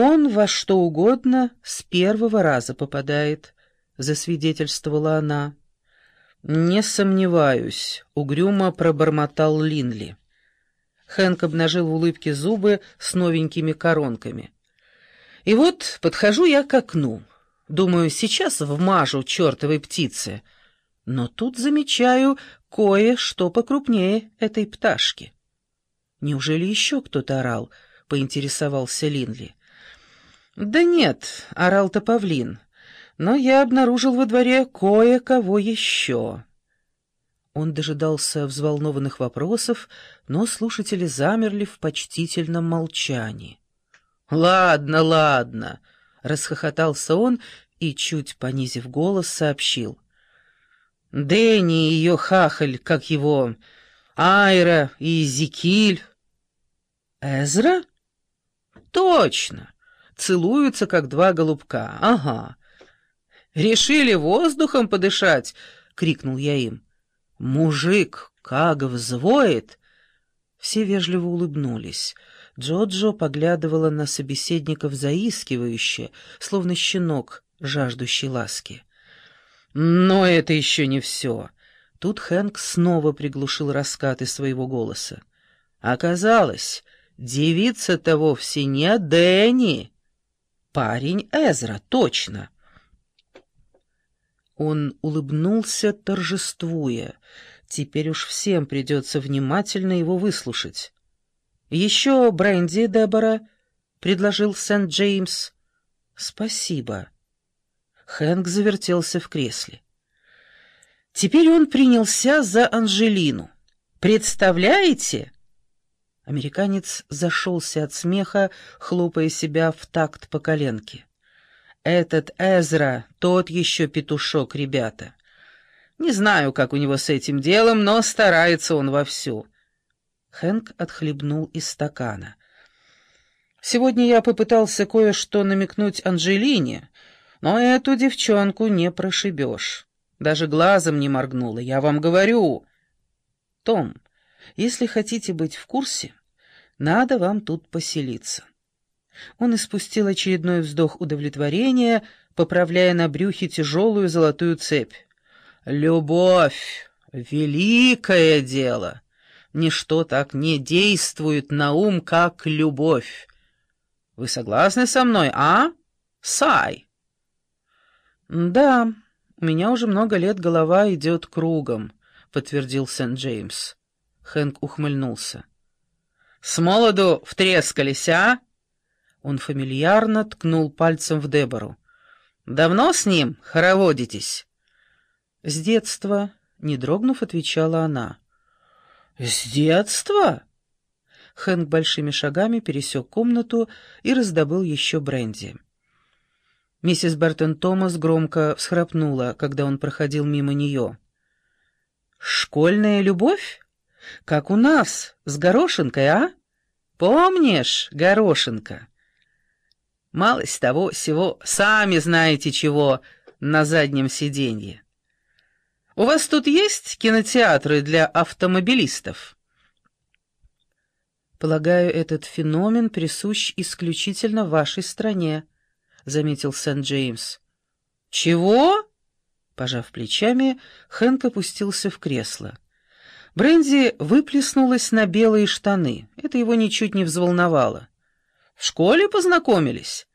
Он во что угодно с первого раза попадает, засвидетельствовала она. Не сомневаюсь, угрюмо пробормотал Линли. Хэнк обнажил в улыбке зубы с новенькими коронками. И вот подхожу я к окну. Думаю, сейчас вмажу чертовой птице. Но тут замечаю кое-что покрупнее этой пташки. Неужели еще кто-то орал? — поинтересовался Линли. «Да нет, орал-то павлин, но я обнаружил во дворе кое-кого еще». Он дожидался взволнованных вопросов, но слушатели замерли в почтительном молчании. «Ладно, ладно», — расхохотался он и, чуть понизив голос, сообщил. «Дэнни и ее хахаль, как его, Айра и Зикиль». «Эзра?» «Точно целуются, как два голубка. Ага. «Решили воздухом подышать!» — крикнул я им. «Мужик, как взвоет!» Все вежливо улыбнулись. Джоджо поглядывала на собеседников заискивающе, словно щенок, жаждущий ласки. «Но это еще не все!» Тут Хэнк снова приглушил раскаты своего голоса. «Оказалось, девица-то вовсе не Дэнни!» Парень Эзра, точно. Он улыбнулся, торжествуя. Теперь уж всем придется внимательно его выслушать. «Еще бренди, Дебора», — предложил Сент-Джеймс. «Спасибо». Хэнк завертелся в кресле. Теперь он принялся за Анжелину. «Представляете?» Американец зашелся от смеха, хлопая себя в такт по коленке. «Этот Эзра, тот еще петушок, ребята. Не знаю, как у него с этим делом, но старается он вовсю». Хэнк отхлебнул из стакана. «Сегодня я попытался кое-что намекнуть Анжелине, но эту девчонку не прошибешь. Даже глазом не моргнула, я вам говорю. Том, если хотите быть в курсе, надо вам тут поселиться». Он испустил очередной вздох удовлетворения, поправляя на брюхе тяжелую золотую цепь. «Любовь — великое дело! Ничто так не действует на ум, как любовь. Вы согласны со мной, а, Сай?» «Да, у меня уже много лет голова идет кругом», — подтвердил Сент-Джеймс. Хэнк ухмыльнулся. С молоду втрескались, а?» Он фамильярно ткнул пальцем в Дебору. «Давно с ним хороводитесь?» «С детства», — не дрогнув, отвечала она. «С детства?» Хэнк большими шагами пересек комнату и раздобыл еще бренди. Миссис Бертон Томас громко всхрапнула, когда он проходил мимо нее. «Школьная любовь?» Как у нас, с горошинкой, а? Помнишь, горошинка? Малость того всего, сами знаете чего, на заднем сиденье. У вас тут есть кинотеатры для автомобилистов? Полагаю, этот феномен присущ исключительно вашей стране, заметил Сент-Джеймс. Чего? Пожав плечами, Хэнк опустился в кресло. Бренди выплеснулась на белые штаны. Это его ничуть не взволновало. «В школе познакомились?»